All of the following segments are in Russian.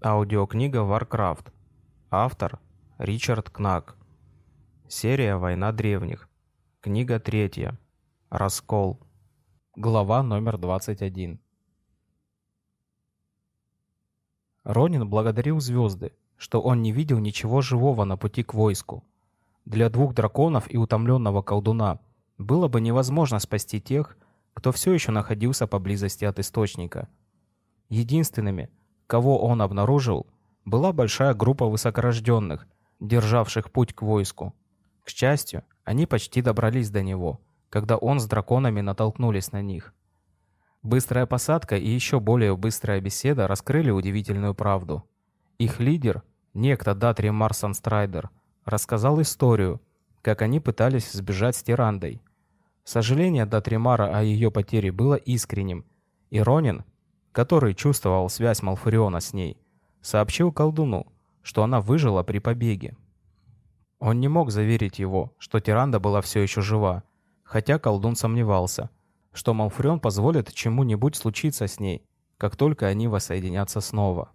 Аудиокнига Warcraft. Автор Ричард Кнак. Серия «Война древних». Книга третья. Раскол. Глава номер 21. Ронин благодарил звезды, что он не видел ничего живого на пути к войску. Для двух драконов и утомленного колдуна было бы невозможно спасти тех, кто все еще находился поблизости от источника. Единственными, кого он обнаружил, была большая группа высокорожденных, державших путь к войску. К счастью, они почти добрались до него, когда он с драконами натолкнулись на них. Быстрая посадка и еще более быстрая беседа раскрыли удивительную правду. Их лидер, некто Датри Марсан Страйдер, рассказал историю, как они пытались сбежать с Тирандой. Сожаление Датримара о ее потере было искренним, и Ронин, который чувствовал связь Малфуриона с ней, сообщил колдуну, что она выжила при побеге. Он не мог заверить его, что Тиранда была все еще жива, хотя колдун сомневался, что Малфурион позволит чему-нибудь случиться с ней, как только они воссоединятся снова.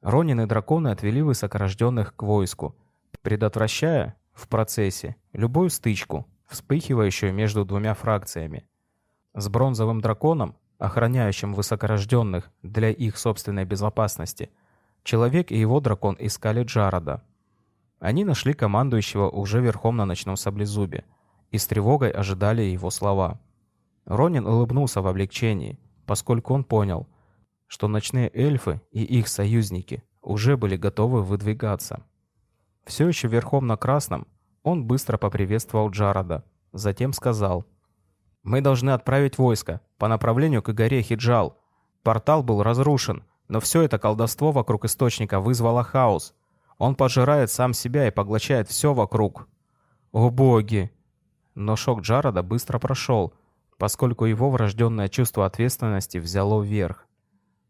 Ронин и драконы отвели высокорожденных к войску, предотвращая в процессе любую стычку, вспыхивающую между двумя фракциями. С бронзовым драконом охраняющим высокорожденных для их собственной безопасности, человек и его дракон искали Джарода. Они нашли командующего уже верхом на ночном саблезубе и с тревогой ожидали его слова. Ронин улыбнулся в облегчении, поскольку он понял, что ночные эльфы и их союзники уже были готовы выдвигаться. Все еще верхом на красном, он быстро поприветствовал Джарода, затем сказал «Мы должны отправить войско, по направлению к горе Хиджал. Портал был разрушен, но все это колдовство вокруг источника вызвало хаос. Он пожирает сам себя и поглощает все вокруг. О боги! Но шок Джарода быстро прошел, поскольку его врожденное чувство ответственности взяло вверх.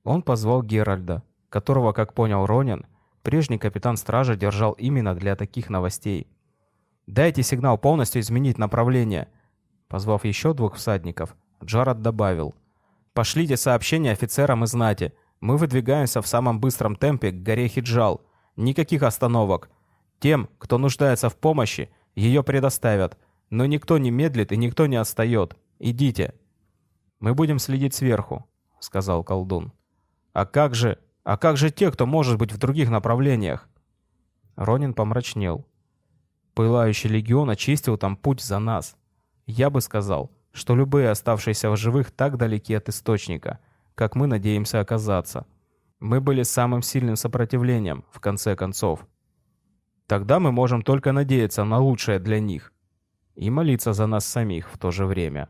Он позвал Геральда, которого, как понял Ронин, прежний капитан стражи держал именно для таких новостей. «Дайте сигнал полностью изменить направление», позвав еще двух всадников, Джаред добавил. «Пошлите сообщение офицерам и знати. Мы выдвигаемся в самом быстром темпе к горе Хиджал. Никаких остановок. Тем, кто нуждается в помощи, ее предоставят. Но никто не медлит и никто не отстает. Идите». «Мы будем следить сверху», — сказал колдун. «А как же... А как же те, кто может быть в других направлениях?» Ронин помрачнел. «Пылающий легион очистил там путь за нас. Я бы сказал, что любые оставшиеся в живых так далеки от источника, как мы надеемся оказаться. Мы были самым сильным сопротивлением, в конце концов. Тогда мы можем только надеяться на лучшее для них и молиться за нас самих в то же время.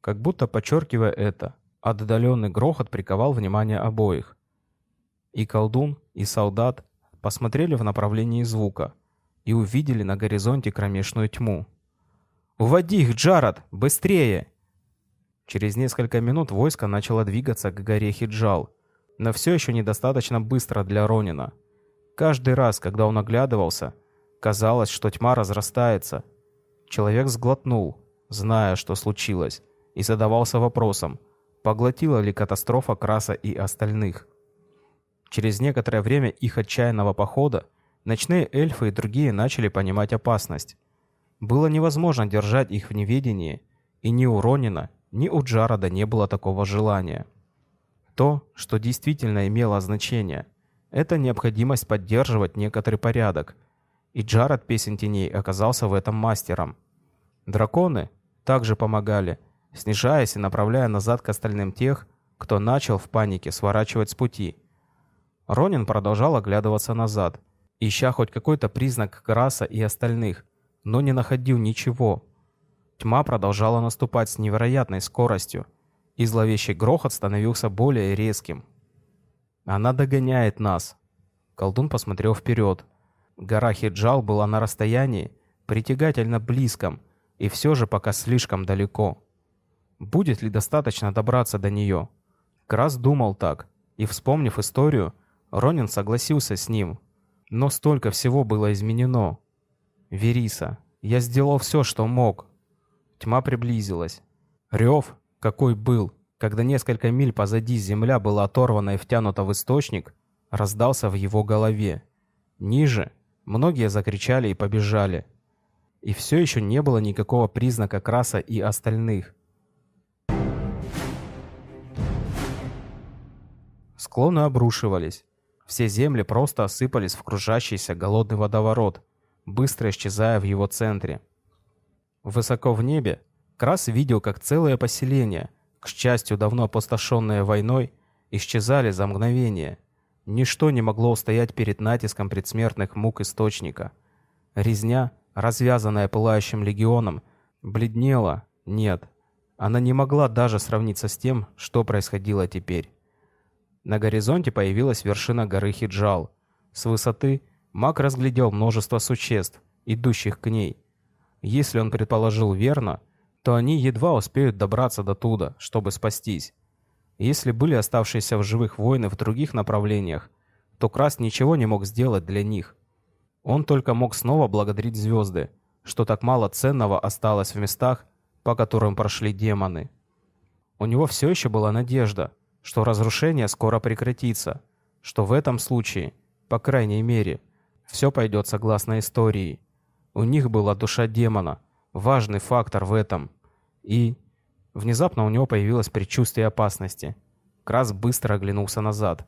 Как будто подчеркивая это, отдаленный грохот приковал внимание обоих. И колдун, и солдат посмотрели в направлении звука и увидели на горизонте кромешную тьму, «Уводи их, Джаред! Быстрее!» Через несколько минут войско начало двигаться к горе Хиджал, но все еще недостаточно быстро для Ронина. Каждый раз, когда он оглядывался, казалось, что тьма разрастается. Человек сглотнул, зная, что случилось, и задавался вопросом, поглотила ли катастрофа Краса и остальных. Через некоторое время их отчаянного похода ночные эльфы и другие начали понимать опасность. Было невозможно держать их в неведении, и ни у Ронина, ни у Джарода не было такого желания. То, что действительно имело значение, это необходимость поддерживать некоторый порядок, и Джаред Песен Теней оказался в этом мастером. Драконы также помогали, снижаясь и направляя назад к остальным тех, кто начал в панике сворачивать с пути. Ронин продолжал оглядываться назад, ища хоть какой-то признак Краса и остальных, но не находил ничего. Тьма продолжала наступать с невероятной скоростью, и зловещий грохот становился более резким. «Она догоняет нас!» Колдун посмотрел вперед. Гора Хиджал была на расстоянии, притягательно близком, и все же пока слишком далеко. Будет ли достаточно добраться до нее? Крас думал так, и, вспомнив историю, Ронин согласился с ним. Но столько всего было изменено. Вериса, я сделал все, что мог. Тьма приблизилась. Рев, какой был, когда несколько миль позади земля была оторвана и втянута в источник, раздался в его голове. Ниже многие закричали и побежали. И все еще не было никакого признака краса и остальных. Склоны обрушивались. Все земли просто осыпались в кружащийся голодный водоворот, быстро исчезая в его центре. Высоко в небе Крас видел, как целое поселение, к счастью, давно опустошенное войной, исчезали за мгновение. Ничто не могло устоять перед натиском предсмертных мук Источника. Резня, развязанная пылающим легионом, бледнела, нет, она не могла даже сравниться с тем, что происходило теперь. На горизонте появилась вершина горы Хиджал. С высоты маг разглядел множество существ, идущих к ней. Если он предположил верно, то они едва успеют добраться до туда, чтобы спастись. Если были оставшиеся в живых воины в других направлениях, то Крас ничего не мог сделать для них. Он только мог снова благодарить звезды, что так мало ценного осталось в местах, по которым прошли демоны. У него все еще была надежда, что разрушение скоро прекратится, что в этом случае, по крайней мере, все пойдет согласно истории. У них была душа демона, важный фактор в этом. И внезапно у него появилось предчувствие опасности. Крас быстро оглянулся назад.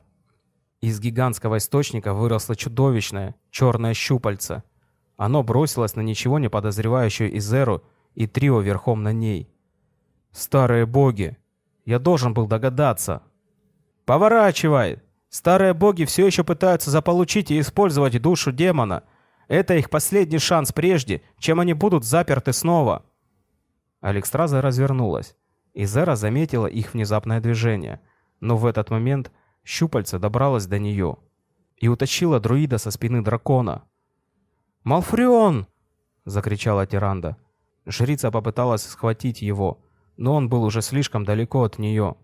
Из гигантского источника выросло чудовищное черное щупальце. Оно бросилось на ничего не подозревающую Изеру и трио верхом на ней. «Старые боги! Я должен был догадаться!» «Поворачивай! Старые боги все еще пытаются заполучить и использовать душу демона. Это их последний шанс прежде, чем они будут заперты снова!» Алекстраза развернулась, и Зера заметила их внезапное движение, но в этот момент щупальце добралось до нее и утащило друида со спины дракона. «Малфрион!» — закричала Тиранда. Жрица попыталась схватить его, но он был уже слишком далеко от нее.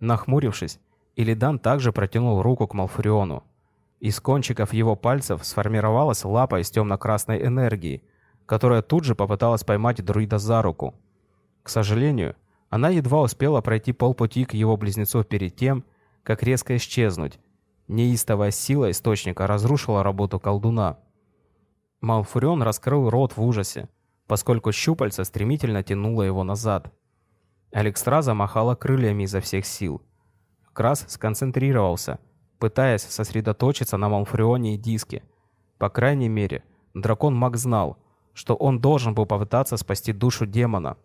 Нахмурившись, Илидан также протянул руку к Малфуриону. Из кончиков его пальцев сформировалась лапа из темно-красной энергии, которая тут же попыталась поймать друида за руку. К сожалению, она едва успела пройти полпути к его близнецу перед тем, как резко исчезнуть. Неистовая сила источника разрушила работу колдуна. Малфурион раскрыл рот в ужасе, поскольку щупальца стремительно тянуло его назад. Алекстраза махала крыльями изо всех сил. Крас сконцентрировался, пытаясь сосредоточиться на Малфурионе и диске. По крайней мере, дракон Маг знал, что он должен был попытаться спасти душу демона.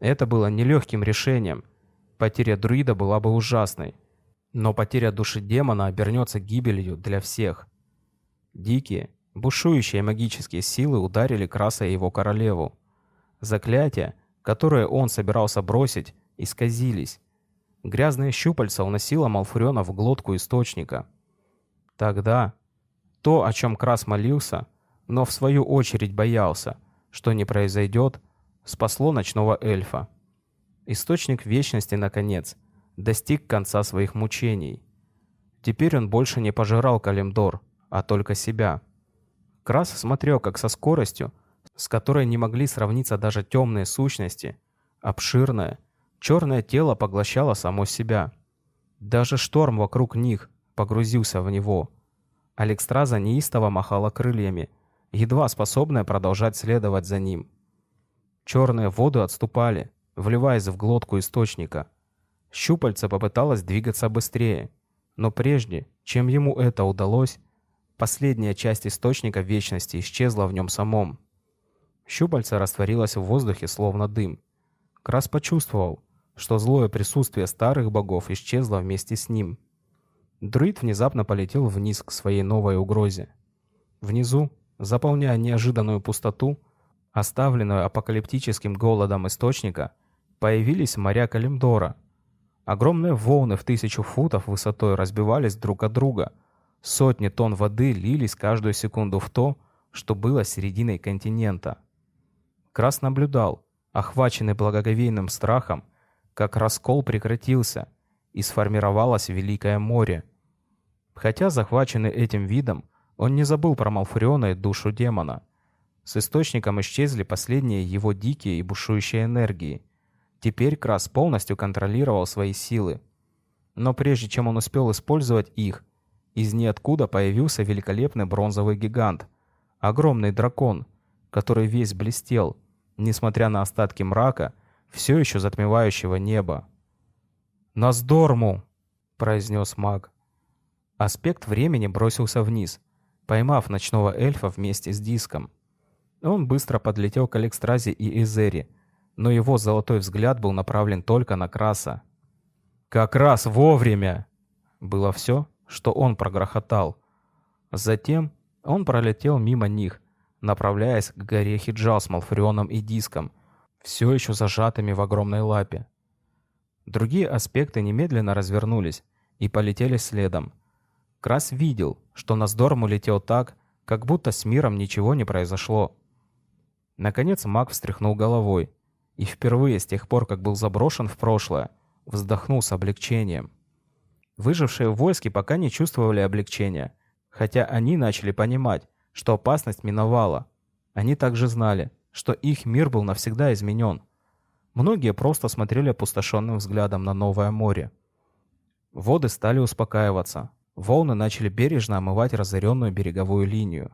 Это было нелегким решением. Потеря друида была бы ужасной. Но потеря души демона обернется гибелью для всех. Дикие, бушующие магические силы ударили Краса и его королеву. Заклятия, которые он собирался бросить, исказились. Грязные щупальца уносило Малфуриона в глотку источника. Тогда то, о чем Крас молился, но в свою очередь боялся, что не произойдет, спасло ночного эльфа. Источник вечности, наконец, достиг конца своих мучений. Теперь он больше не пожирал Калимдор, а только себя. Крас смотрел, как со скоростью, с которой не могли сравниться даже темные сущности, обширное, черное тело поглощало само себя. Даже шторм вокруг них погрузился в него. Алекстраза неистово махала крыльями, едва способная продолжать следовать за ним. Черные воды отступали, вливаясь в глотку источника. Щупальце попыталось двигаться быстрее, но прежде, чем ему это удалось, последняя часть источника вечности исчезла в нем самом. Щупальце растворилось в воздухе, словно дым. Крас почувствовал, что злое присутствие старых богов исчезло вместе с ним. Друид внезапно полетел вниз к своей новой угрозе. Внизу, заполняя неожиданную пустоту, оставленную апокалиптическим голодом источника, появились моря Калимдора. Огромные волны в тысячу футов высотой разбивались друг от друга. Сотни тонн воды лились каждую секунду в то, что было серединой континента. Крас наблюдал, охваченный благоговейным страхом, как раскол прекратился, и сформировалось Великое море. Хотя захваченный этим видом, он не забыл про Малфуриона и душу демона. С источником исчезли последние его дикие и бушующие энергии. Теперь Крас полностью контролировал свои силы. Но прежде чем он успел использовать их, из ниоткуда появился великолепный бронзовый гигант. Огромный дракон, который весь блестел, несмотря на остатки мрака, все еще затмевающего небо. «Наздорму!» — произнес маг. Аспект времени бросился вниз, поймав ночного эльфа вместе с диском. Он быстро подлетел к Алекстразе и Эзери, но его золотой взгляд был направлен только на Краса. «Как раз вовремя!» Было все, что он прогрохотал. Затем он пролетел мимо них, направляясь к горе Хиджал с Малфрионом и Диском, все еще зажатыми в огромной лапе. Другие аспекты немедленно развернулись и полетели следом. Крас видел, что Наздорм улетел так, как будто с миром ничего не произошло. Наконец маг встряхнул головой и впервые с тех пор, как был заброшен в прошлое, вздохнул с облегчением. Выжившие в войске пока не чувствовали облегчения, хотя они начали понимать, что опасность миновала. Они также знали, что их мир был навсегда изменен. Многие просто смотрели опустошенным взглядом на новое море. Воды стали успокаиваться. Волны начали бережно омывать разоренную береговую линию.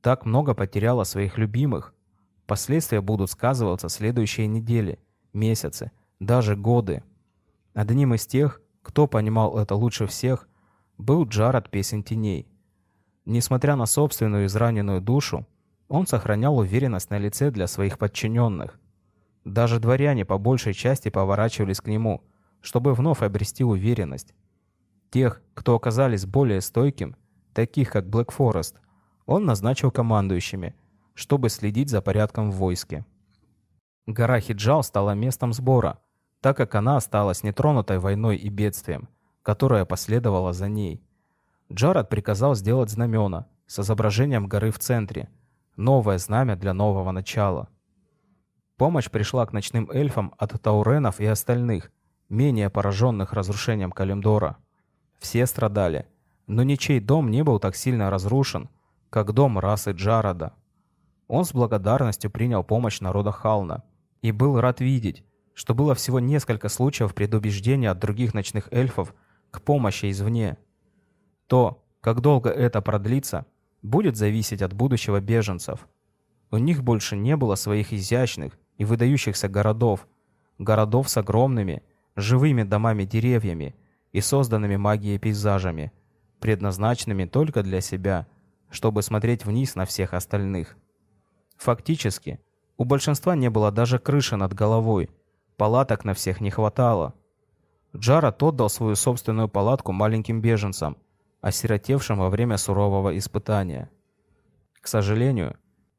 Так много потеряло своих любимых. Последствия будут сказываться следующие недели, месяцы, даже годы. Одним из тех, кто понимал это лучше всех, был Джаред Песен Теней. Несмотря на собственную израненную душу, он сохранял уверенность на лице для своих подчиненных. Даже дворяне по большей части поворачивались к нему, чтобы вновь обрести уверенность. Тех, кто оказались более стойким, таких как Блэк Форест, он назначил командующими, чтобы следить за порядком в войске. Гора Хиджал стала местом сбора, так как она осталась нетронутой войной и бедствием, которое последовало за ней. Джаред приказал сделать знамена с изображением горы в центре, новое знамя для нового начала. Помощь пришла к ночным эльфам от тауренов и остальных, менее пораженных разрушением Калимдора. Все страдали, но ничей дом не был так сильно разрушен, как дом расы Джарода. Он с благодарностью принял помощь народа Хална и был рад видеть, что было всего несколько случаев предубеждения от других ночных эльфов к помощи извне. То, как долго это продлится, будет зависеть от будущего беженцев. У них больше не было своих изящных и выдающихся городов, городов с огромными, живыми домами-деревьями и созданными магией пейзажами, предназначенными только для себя, чтобы смотреть вниз на всех остальных. Фактически, у большинства не было даже крыши над головой, Палаток на всех не хватало. Джаред отдал свою собственную палатку маленьким беженцам, осиротевшим во время сурового испытания. К сожалению,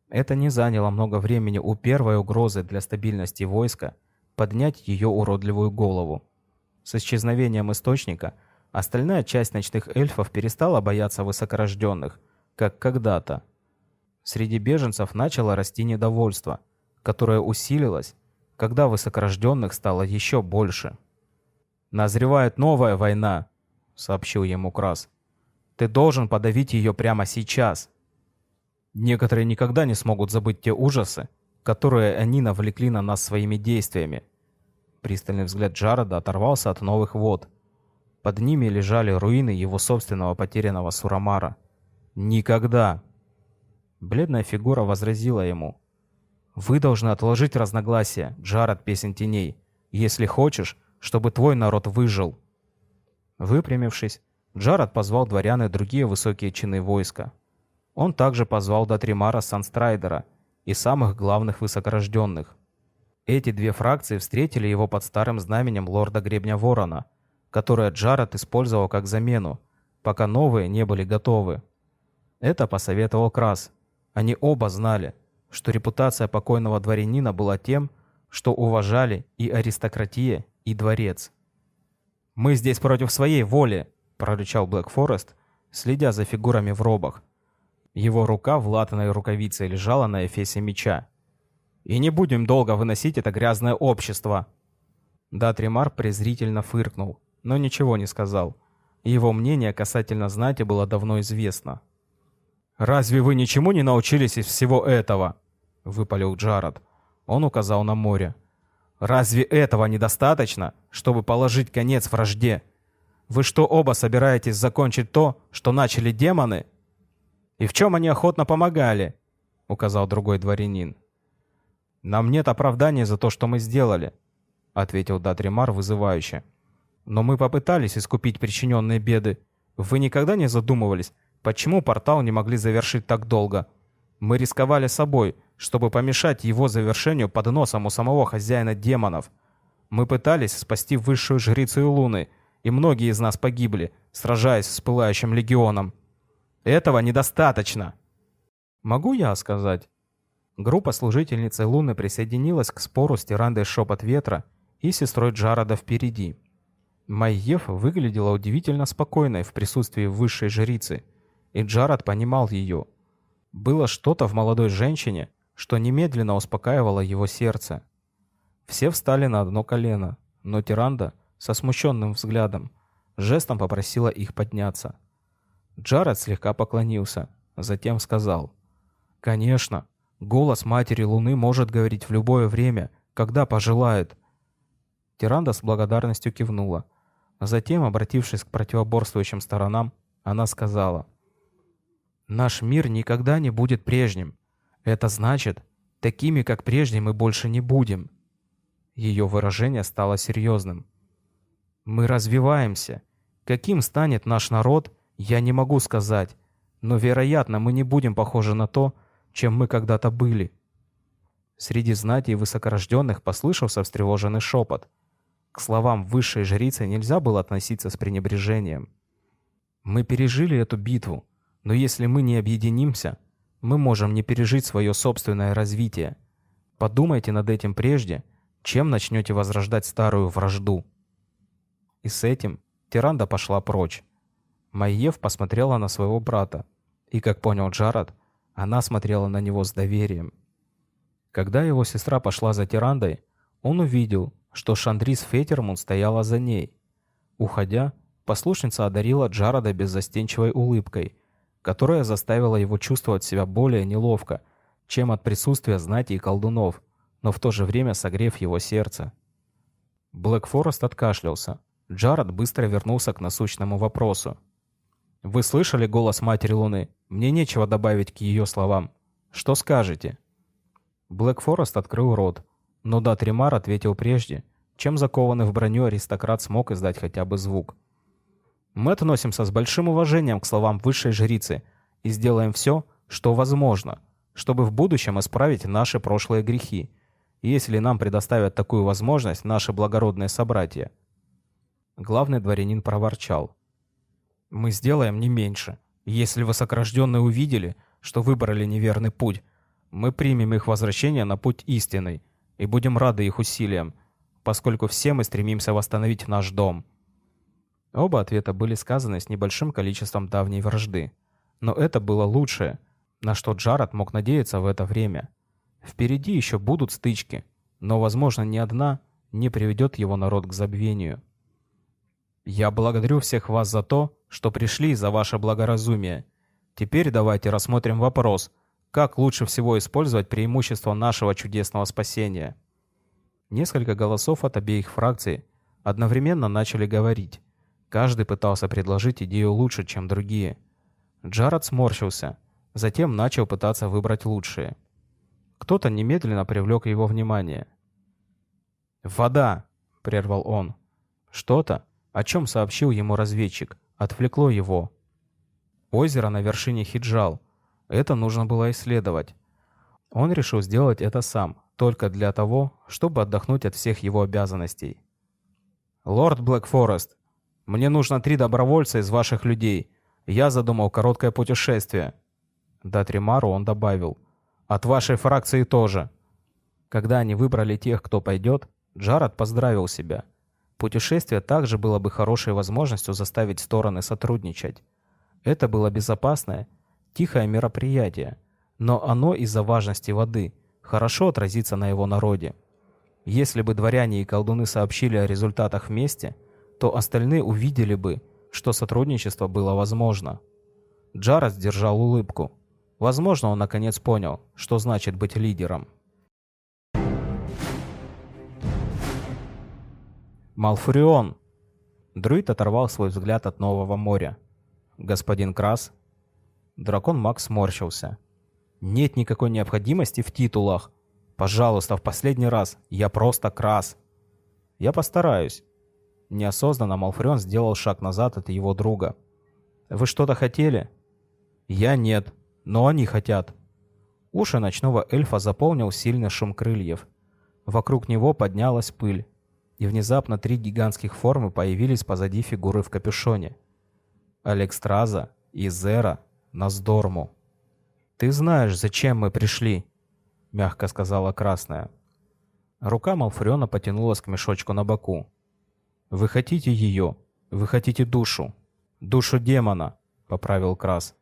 это не заняло много времени у первой угрозы для стабильности войска поднять ее уродливую голову. С исчезновением источника остальная часть ночных эльфов перестала бояться высокорожденных, как когда-то. Среди беженцев начало расти недовольство, которое усилилось, когда высокорожденных стало еще больше. «Назревает новая война», — сообщил ему Крас. «Ты должен подавить ее прямо сейчас». Некоторые никогда не смогут забыть те ужасы, которые они навлекли на нас своими действиями. Пристальный взгляд Джарода оторвался от новых вод. Под ними лежали руины его собственного потерянного Сурамара. «Никогда!» Бледная фигура возразила ему. Вы должны отложить разногласия, Джаред Песен Теней, если хочешь, чтобы твой народ выжил. Выпрямившись, Джаред позвал дворян и другие высокие чины войска. Он также позвал Датримара Санстрайдера и самых главных высокорожденных. Эти две фракции встретили его под старым знаменем лорда Гребня Ворона, которое Джаред использовал как замену, пока новые не были готовы. Это посоветовал Крас. Они оба знали, что репутация покойного дворянина была тем, что уважали и аристократия, и дворец. «Мы здесь против своей воли», — прорычал Блэк Форест, следя за фигурами в робах. Его рука в латаной рукавице лежала на эфесе меча. «И не будем долго выносить это грязное общество!» Датримар презрительно фыркнул, но ничего не сказал. Его мнение касательно знати было давно известно. «Разве вы ничему не научились из всего этого?» — выпалил Джаред. Он указал на море. «Разве этого недостаточно, чтобы положить конец вражде? Вы что, оба собираетесь закончить то, что начали демоны? И в чем они охотно помогали? Указал другой дворянин. Нам нет оправдания за то, что мы сделали, ответил Датримар вызывающе. Но мы попытались искупить причиненные беды. Вы никогда не задумывались, почему портал не могли завершить так долго? Мы рисковали собой, чтобы помешать его завершению под носом у самого хозяина демонов. Мы пытались спасти высшую жрицу Луны, и многие из нас погибли, сражаясь с пылающим легионом. Этого недостаточно. Могу я сказать? Группа служительницы Луны присоединилась к спору с тирандой Шепот Ветра и сестрой Джарода впереди. Майев выглядела удивительно спокойной в присутствии высшей жрицы, и Джарод понимал ее. Было что-то в молодой женщине, что немедленно успокаивало его сердце. Все встали на одно колено, но Тиранда со смущенным взглядом жестом попросила их подняться. Джаред слегка поклонился, затем сказал. «Конечно, голос Матери Луны может говорить в любое время, когда пожелает». Тиранда с благодарностью кивнула. Затем, обратившись к противоборствующим сторонам, она сказала. «Наш мир никогда не будет прежним. Это значит, такими, как прежде, мы больше не будем. Ее выражение стало серьезным. «Мы развиваемся. Каким станет наш народ, я не могу сказать, но, вероятно, мы не будем похожи на то, чем мы когда-то были». Среди знати и высокорожденных послышался встревоженный шепот. К словам высшей жрицы нельзя было относиться с пренебрежением. «Мы пережили эту битву, но если мы не объединимся, мы можем не пережить свое собственное развитие. Подумайте над этим прежде, чем начнете возрождать старую вражду. И с этим Тиранда пошла прочь. Майев посмотрела на своего брата, и, как понял Джаред, она смотрела на него с доверием. Когда его сестра пошла за Тирандой, он увидел, что Шандрис Фетермун стояла за ней. Уходя, послушница одарила Джарода беззастенчивой улыбкой, которая заставила его чувствовать себя более неловко, чем от присутствия знати и колдунов, но в то же время согрев его сердце. Блэк Форест откашлялся. Джаред быстро вернулся к насущному вопросу. «Вы слышали голос Матери Луны? Мне нечего добавить к ее словам. Что скажете?» Блэк Форест открыл рот, но Датримар ответил прежде, чем закованный в броню аристократ смог издать хотя бы звук. «Мы относимся с большим уважением к словам высшей жрицы и сделаем все, что возможно, чтобы в будущем исправить наши прошлые грехи если нам предоставят такую возможность наши благородные собратья. Главный дворянин проворчал. Мы сделаем не меньше. Если высокорожденные увидели, что выбрали неверный путь, мы примем их возвращение на путь истинный и будем рады их усилиям, поскольку все мы стремимся восстановить наш дом. Оба ответа были сказаны с небольшим количеством давней вражды. Но это было лучшее, на что Джаред мог надеяться в это время. Впереди еще будут стычки, но, возможно, ни одна не приведет его народ к забвению. Я благодарю всех вас за то, что пришли за ваше благоразумие. Теперь давайте рассмотрим вопрос, как лучше всего использовать преимущество нашего чудесного спасения. Несколько голосов от обеих фракций одновременно начали говорить. Каждый пытался предложить идею лучше, чем другие. Джаред сморщился, затем начал пытаться выбрать лучшие. Кто-то немедленно привлек его внимание. «Вода!» — прервал он. Что-то, о чем сообщил ему разведчик, отвлекло его. Озеро на вершине Хиджал. Это нужно было исследовать. Он решил сделать это сам, только для того, чтобы отдохнуть от всех его обязанностей. «Лорд Блэкфорест, мне нужно три добровольца из ваших людей. Я задумал короткое путешествие». До Тримару он добавил – от вашей фракции тоже. Когда они выбрали тех, кто пойдет, Джаред поздравил себя. Путешествие также было бы хорошей возможностью заставить стороны сотрудничать. Это было безопасное, тихое мероприятие, но оно из-за важности воды хорошо отразится на его народе. Если бы дворяне и колдуны сообщили о результатах вместе, то остальные увидели бы, что сотрудничество было возможно. Джаред сдержал улыбку. Возможно, он наконец понял, что значит быть лидером. Малфурион. Друид оторвал свой взгляд от нового моря. «Господин Крас?» Дракон Макс сморщился. «Нет никакой необходимости в титулах. Пожалуйста, в последний раз. Я просто Крас». «Я постараюсь». Неосознанно Малфрен сделал шаг назад от его друга. «Вы что-то хотели?» «Я нет, но они хотят». Уши ночного эльфа заполнил сильный шум крыльев. Вокруг него поднялась пыль, и внезапно три гигантских формы появились позади фигуры в капюшоне. Алекстраза, Изера, Наздорму. «Ты знаешь, зачем мы пришли», — мягко сказала Красная. Рука Малфрена потянулась к мешочку на боку. «Вы хотите ее? Вы хотите душу? Душу демона», — поправил Крас.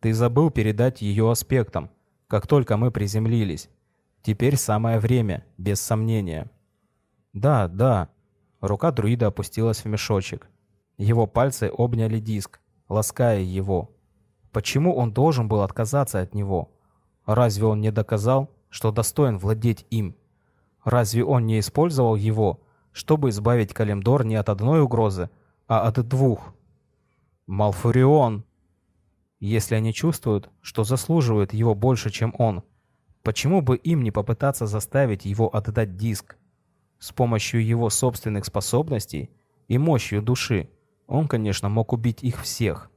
«Ты забыл передать ее аспектам, как только мы приземлились. Теперь самое время, без сомнения. Да, да. Рука друида опустилась в мешочек. Его пальцы обняли диск, лаская его. Почему он должен был отказаться от него? Разве он не доказал, что достоин владеть им? Разве он не использовал его, чтобы избавить Калимдор не от одной угрозы, а от двух? Малфурион! Если они чувствуют, что заслуживают его больше, чем он, почему бы им не попытаться заставить его отдать диск? С помощью его собственных способностей и мощью души он, конечно, мог убить их всех.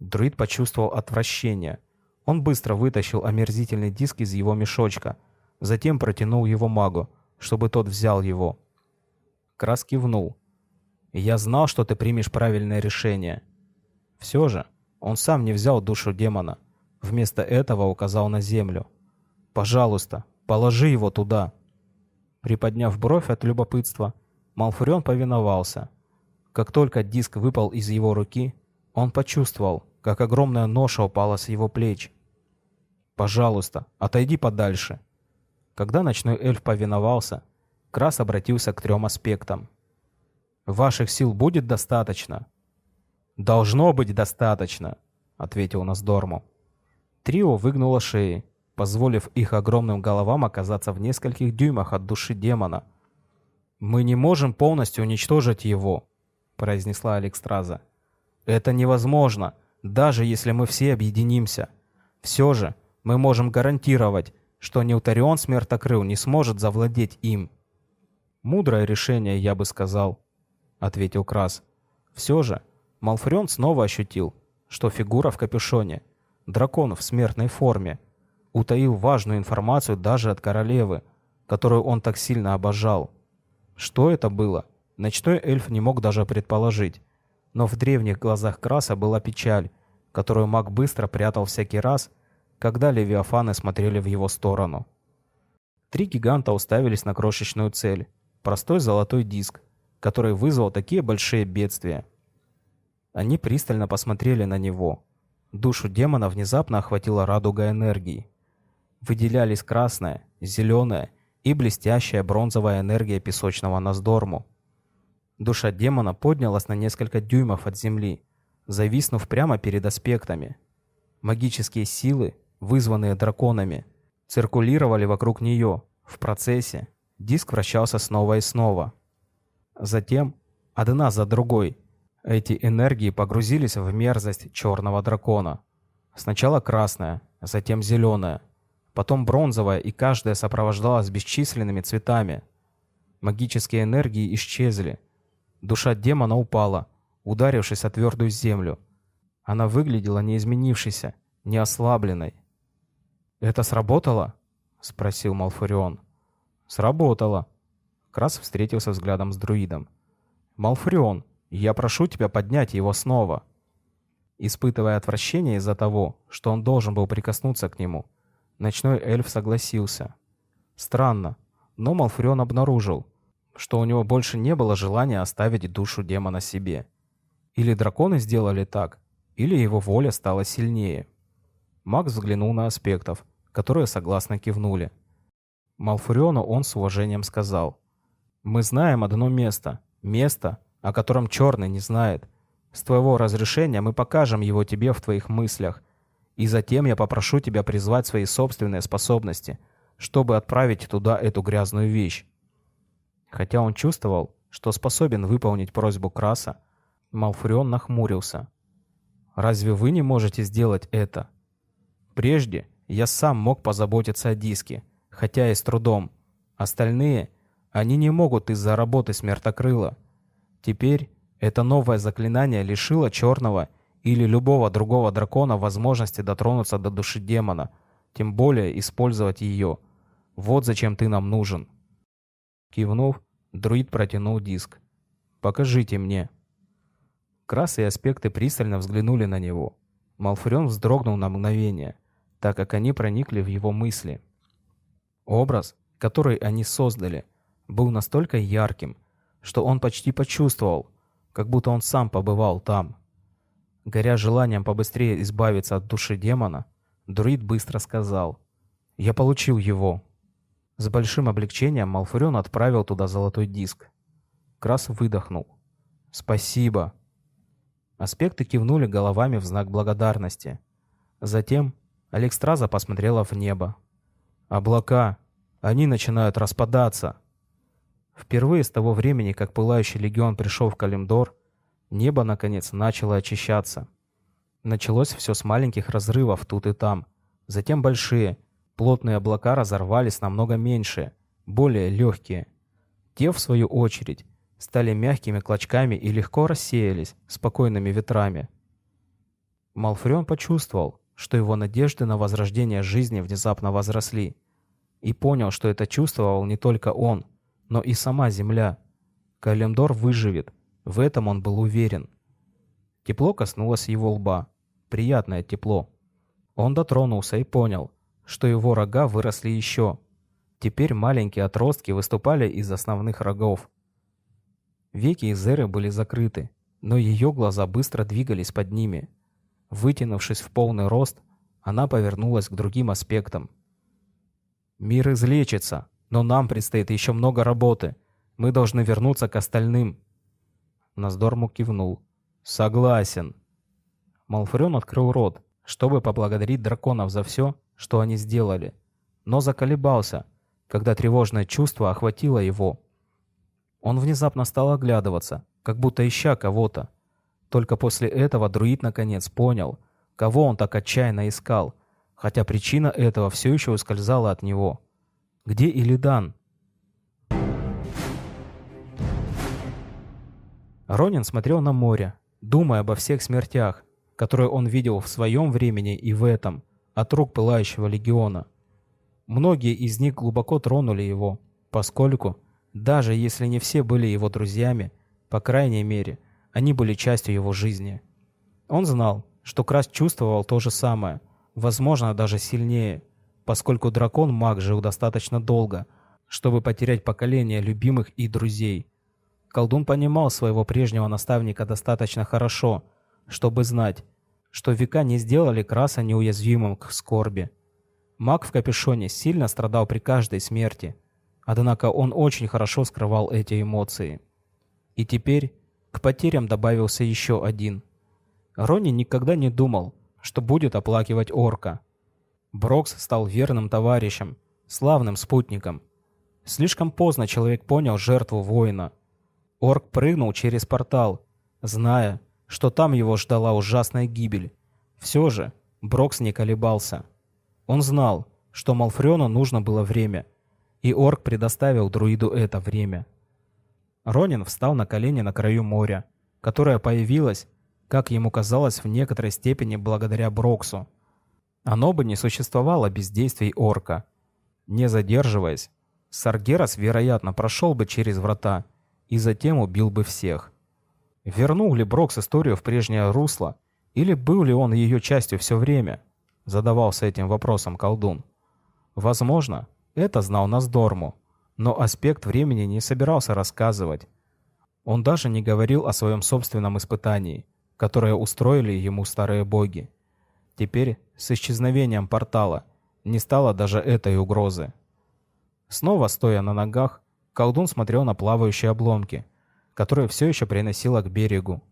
Друид почувствовал отвращение. Он быстро вытащил омерзительный диск из его мешочка, затем протянул его магу, чтобы тот взял его. Крас кивнул. «Я знал, что ты примешь правильное решение. Все же, он сам не взял душу демона. Вместо этого указал на землю. «Пожалуйста, положи его туда». Приподняв бровь от любопытства, Малфурион повиновался. Как только диск выпал из его руки, он почувствовал, как огромная ноша упала с его плеч. «Пожалуйста, отойди подальше». Когда ночной эльф повиновался, Крас обратился к трем аспектам. «Ваших сил будет достаточно?» «Должно быть достаточно», — ответил Наздорму. Трио выгнуло шеи, позволив их огромным головам оказаться в нескольких дюймах от души демона. «Мы не можем полностью уничтожить его», — произнесла Алекстраза. «Это невозможно, даже если мы все объединимся. Все же мы можем гарантировать, что Неутарион Смертокрыл не сможет завладеть им». «Мудрое решение, я бы сказал», — ответил Крас. «Все же Малфрен снова ощутил, что фигура в капюшоне, дракон в смертной форме, утаил важную информацию даже от королевы, которую он так сильно обожал. Что это было? Ночной эльф не мог даже предположить. Но в древних глазах Краса была печаль, которую маг быстро прятал всякий раз, когда левиафаны смотрели в его сторону. Три гиганта уставились на крошечную цель – простой золотой диск, который вызвал такие большие бедствия – они пристально посмотрели на него. Душу демона внезапно охватила радуга энергии. Выделялись красная, зеленая и блестящая бронзовая энергия песочного Наздорму. Душа демона поднялась на несколько дюймов от земли, зависнув прямо перед аспектами. Магические силы, вызванные драконами, циркулировали вокруг нее. В процессе диск вращался снова и снова. Затем, одна за другой, эти энергии погрузились в мерзость черного дракона. Сначала красная, затем зеленая, потом бронзовая, и каждая сопровождалась бесчисленными цветами. Магические энергии исчезли. Душа демона упала, ударившись о твердую землю. Она выглядела не изменившейся, не ослабленной. «Это сработало?» — спросил Малфурион. «Сработало». Крас встретился взглядом с друидом. «Малфурион, я прошу тебя поднять его снова». Испытывая отвращение из-за того, что он должен был прикоснуться к нему, ночной эльф согласился. Странно, но Малфурион обнаружил, что у него больше не было желания оставить душу демона себе. Или драконы сделали так, или его воля стала сильнее. Макс взглянул на аспектов, которые согласно кивнули. Малфуриону он с уважением сказал. «Мы знаем одно место. Место, о котором черный не знает. С твоего разрешения мы покажем его тебе в твоих мыслях. И затем я попрошу тебя призвать свои собственные способности, чтобы отправить туда эту грязную вещь. Хотя он чувствовал, что способен выполнить просьбу Краса, Малфурион нахмурился. «Разве вы не можете сделать это?» «Прежде я сам мог позаботиться о диске, хотя и с трудом. Остальные, они не могут из-за работы смертокрыла. Теперь это новое заклинание лишило черного или любого другого дракона возможности дотронуться до души демона, тем более использовать ее. Вот зачем ты нам нужен». Кивнув, друид протянул диск. «Покажите мне». Крас и аспекты пристально взглянули на него. Малфурион вздрогнул на мгновение, так как они проникли в его мысли. Образ, который они создали, был настолько ярким, что он почти почувствовал, как будто он сам побывал там. Горя желанием побыстрее избавиться от души демона, друид быстро сказал «Я получил его». С большим облегчением Малфурион отправил туда золотой диск. Крас выдохнул. «Спасибо». Аспекты кивнули головами в знак благодарности. Затем Алекстраза посмотрела в небо. «Облака! Они начинают распадаться!» Впервые с того времени, как Пылающий Легион пришел в Калимдор, небо, наконец, начало очищаться. Началось все с маленьких разрывов тут и там, затем большие, плотные облака разорвались намного меньше, более легкие. Те, в свою очередь, стали мягкими клочками и легко рассеялись спокойными ветрами. Малфреон почувствовал, что его надежды на возрождение жизни внезапно возросли, и понял, что это чувствовал не только он, но и сама земля. Калимдор выживет, в этом он был уверен. Тепло коснулось его лба, приятное тепло. Он дотронулся и понял, что его рога выросли еще. Теперь маленькие отростки выступали из основных рогов. Веки Изеры были закрыты, но ее глаза быстро двигались под ними. Вытянувшись в полный рост, она повернулась к другим аспектам. «Мир излечится, но нам предстоит еще много работы. Мы должны вернуться к остальным». Наздорму кивнул. «Согласен». Малфрен открыл рот, чтобы поблагодарить драконов за все, что они сделали, но заколебался, когда тревожное чувство охватило его. Он внезапно стал оглядываться, как будто ища кого-то. Только после этого друид наконец понял, кого он так отчаянно искал, хотя причина этого все еще ускользала от него. Где Илидан? Ронин смотрел на море, думая обо всех смертях, которые он видел в своем времени и в этом, от рук пылающего легиона. Многие из них глубоко тронули его, поскольку даже если не все были его друзьями, по крайней мере, они были частью его жизни. Он знал, что Крас чувствовал то же самое, возможно, даже сильнее, поскольку дракон-маг жил достаточно долго, чтобы потерять поколение любимых и друзей. Колдун понимал своего прежнего наставника достаточно хорошо, чтобы знать, что века не сделали Краса неуязвимым к скорби. Маг в капюшоне сильно страдал при каждой смерти – Однако он очень хорошо скрывал эти эмоции. И теперь к потерям добавился еще один. Ронни никогда не думал, что будет оплакивать орка. Брокс стал верным товарищем, славным спутником. Слишком поздно человек понял жертву воина. Орк прыгнул через портал, зная, что там его ждала ужасная гибель. Все же Брокс не колебался. Он знал, что Малфрену нужно было время – и орк предоставил друиду это время. Ронин встал на колени на краю моря, которое появилось, как ему казалось, в некоторой степени благодаря Броксу. Оно бы не существовало без действий орка. Не задерживаясь, Саргерас, вероятно, прошел бы через врата и затем убил бы всех. Вернул ли Брокс историю в прежнее русло, или был ли он ее частью все время? Задавался этим вопросом колдун. Возможно, это знал Наздорму, но аспект времени не собирался рассказывать. Он даже не говорил о своем собственном испытании, которое устроили ему старые боги. Теперь, с исчезновением портала, не стало даже этой угрозы. Снова стоя на ногах, колдун смотрел на плавающие обломки, которые все еще приносило к берегу.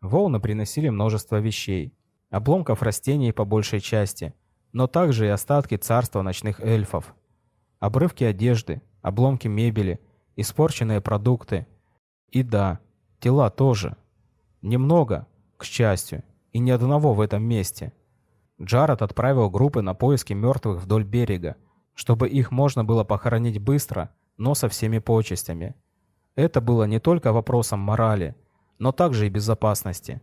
Волны приносили множество вещей, обломков растений по большей части, но также и остатки царства ночных эльфов. Обрывки одежды, обломки мебели, испорченные продукты, И да, тела тоже. Немного, к счастью, и ни одного в этом месте. Джаред отправил группы на поиски мертвых вдоль берега, чтобы их можно было похоронить быстро, но со всеми почестями. Это было не только вопросом морали, но также и безопасности.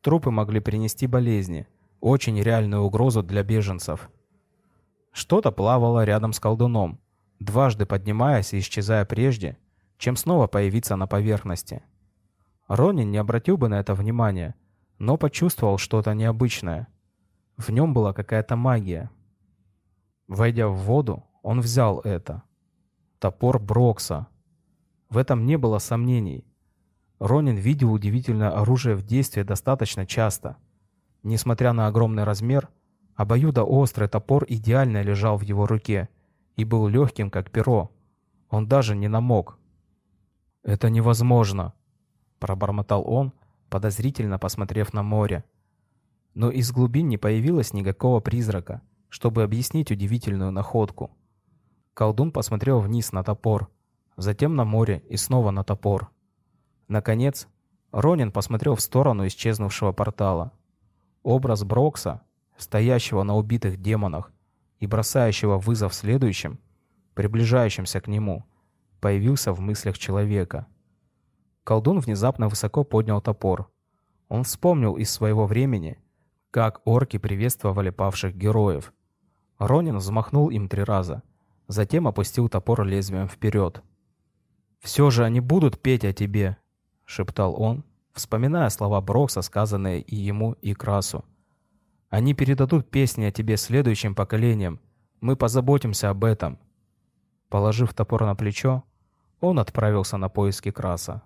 Трупы могли принести болезни, очень реальную угрозу для беженцев. Что-то плавало рядом с колдуном, дважды поднимаясь и исчезая прежде, чем снова появиться на поверхности. Ронин не обратил бы на это внимания, но почувствовал что-то необычное. В нем была какая-то магия. Войдя в воду, он взял это. Топор Брокса. В этом не было сомнений. Ронин видел удивительное оружие в действии достаточно часто. Несмотря на огромный размер, обоюдоострый топор идеально лежал в его руке и был легким, как перо. Он даже не намок. «Это невозможно», — пробормотал он, подозрительно посмотрев на море. Но из глубин не появилось никакого призрака, чтобы объяснить удивительную находку. Колдун посмотрел вниз на топор, затем на море и снова на топор. Наконец, Ронин посмотрел в сторону исчезнувшего портала. Образ Брокса, стоящего на убитых демонах и бросающего вызов следующим, приближающимся к нему, появился в мыслях человека. Колдун внезапно высоко поднял топор. Он вспомнил из своего времени, как орки приветствовали павших героев. Ронин взмахнул им три раза, затем опустил топор лезвием вперед. «Все же они будут петь о тебе», — шептал он, вспоминая слова Брокса, сказанные и ему, и Красу. «Они передадут песни о тебе следующим поколениям. Мы позаботимся об этом». Положив топор на плечо, он отправился на поиски Краса.